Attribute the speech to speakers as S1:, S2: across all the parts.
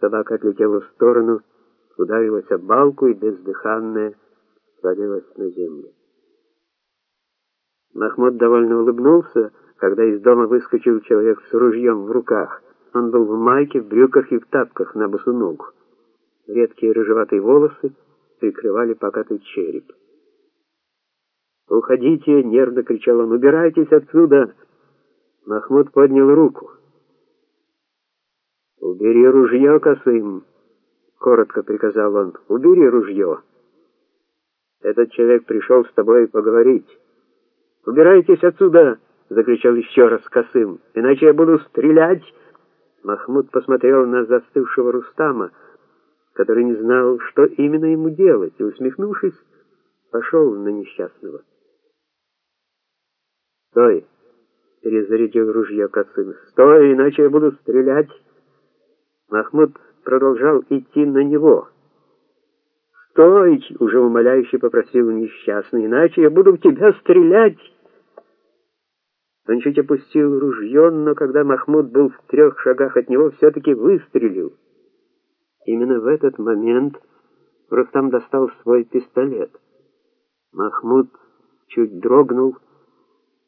S1: Собака отлетела в сторону, ударилась об балку и бездыханная свалилась на землю. Махмуд довольно улыбнулся, когда из дома выскочил человек с ружьем в руках. Он был в майке, в брюках и в тапках на босу ногу. Редкие рыжеватые волосы прикрывали покатый череп. «Уходите!» — нервно кричал он. «Убирайтесь отсюда!» Махмуд поднял руку. «Убери ружье, Касым!» — коротко приказал он. «Убери ружье!» «Этот человек пришел с тобой поговорить». «Убирайтесь отсюда!» — закричал еще раз Касым. «Иначе я буду стрелять!» Махмуд посмотрел на застывшего Рустама, который не знал, что именно ему делать, и, усмехнувшись, пошел на несчастного. «Стой!» — перезарядил ружье Касым. «Стой, иначе я буду стрелять!» Махмуд продолжал идти на него. «Стой!» — уже умоляюще попросил несчастный, «иначе я буду в тебя стрелять!» Он чуть опустил ружье, но когда Махмуд был в трех шагах от него, все-таки выстрелил. Именно в этот момент Рустам достал свой пистолет. Махмуд чуть дрогнул,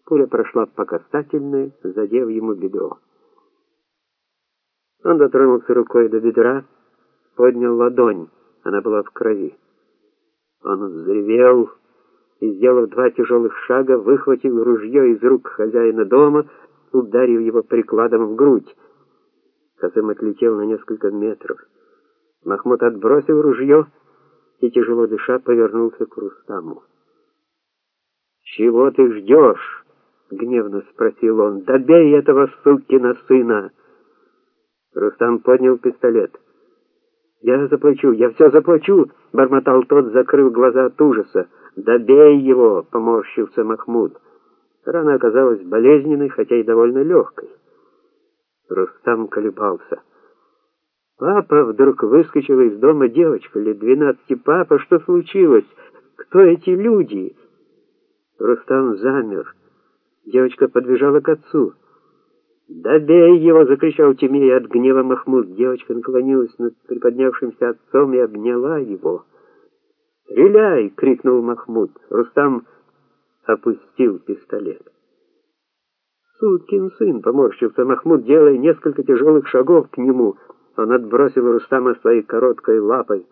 S1: пуля прошла по касательной, задев ему бедро. Он дотронулся рукой до бедра, поднял ладонь, она была в крови. Он взревел и, сделав два тяжелых шага, выхватил ружье из рук хозяина дома, ударив его прикладом в грудь. Казым отлетел на несколько метров. Махмуд отбросил ружье и, тяжело дыша, повернулся к Рустаму. «Чего ты ждешь?» — гневно спросил он. «Добей этого сукина сына!» Рустам поднял пистолет. «Я заплачу, я все заплачу!» — бормотал тот, закрыв глаза от ужаса. «Добей его!» — поморщился Махмуд. Рана оказалась болезненной, хотя и довольно легкой. Рустам колебался. Папа вдруг выскочила из дома девочка лет двенадцати. «Папа, что случилось? Кто эти люди?» Рустам замер. Девочка подбежала к отцу. «Добей его!» — закричал Тимей от гнева Махмуд. Девочка наклонилась над приподнявшимся отцом и обняла его. «Стреляй!» — крикнул Махмуд. Рустам опустил пистолет. «Сукин сын!» — поморщился Махмуд, делая несколько тяжелых шагов к нему. Он отбросил Рустама своей короткой лапой.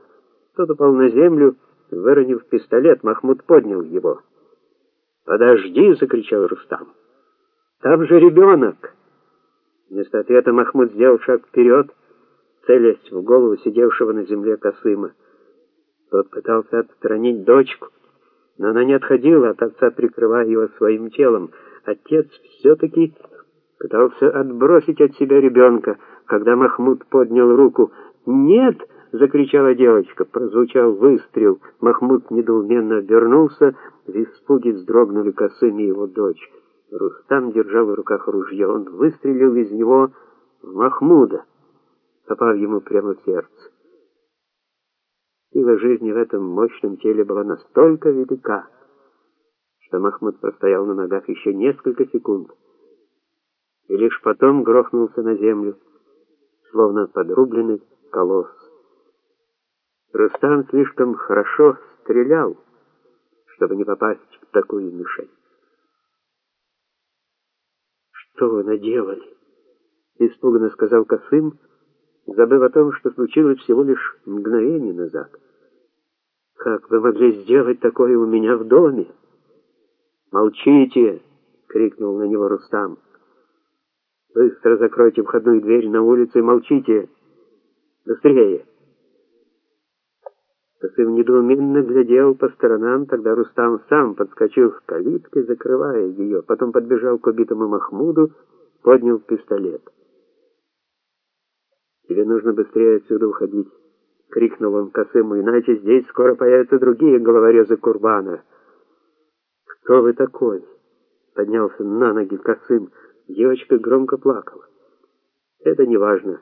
S1: Тот упал на землю, выронив пистолет. Махмуд поднял его. «Подожди!» — закричал Рустам. «Там же ребенок!» Вместо ответа Махмуд сделал шаг вперед, целясь в голову сидевшего на земле Касыма. Тот пытался отстранить дочку, но она не отходила от отца, прикрывая его своим телом. Отец все-таки пытался отбросить от себя ребенка, когда Махмуд поднял руку. «Нет!» — закричала девочка. Прозвучал выстрел. Махмуд недоуменно обернулся. В испуге вздрогнули и его дочь. Рустам держал в руках ружье. Он выстрелил из него в Махмуда, попав ему прямо в сердце. Сила жизни в этом мощном теле была настолько велика, что Махмуд простоял на ногах еще несколько секунд и лишь потом грохнулся на землю, словно подрубленный колосс. Рустам слишком хорошо стрелял, чтобы не попасть в такую мишень. «Что вы наделали?» — испуганно сказал Косым, забыв о том, что случилось всего лишь мгновение назад. «Как вы могли сделать такое у меня в доме?» «Молчите!» — крикнул на него Рустам. «Быстро закройте входную дверь на улице и молчите! Быстрее!» Косым недоуменно глядел по сторонам, тогда Рустам сам подскочил к калитке, закрывая ее, потом подбежал к убитому Махмуду, поднял пистолет. «Тебе нужно быстрее отсюда уходить!» — крикнул он Косыму, «иначе здесь скоро появятся другие головорезы Курбана!» «Кто вы такой?» — поднялся на ноги Косым. Девочка громко плакала. «Это не важно.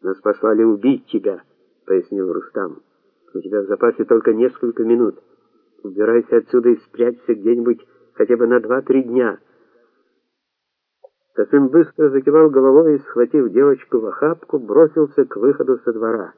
S1: Нас послали убить тебя», — пояснил Рустам. У тебя в запасе только несколько минут. Убирайся отсюда и спрячься где-нибудь хотя бы на два-три дня. Касым быстро закивал головой и, схватив девочку в охапку, бросился к выходу со двора.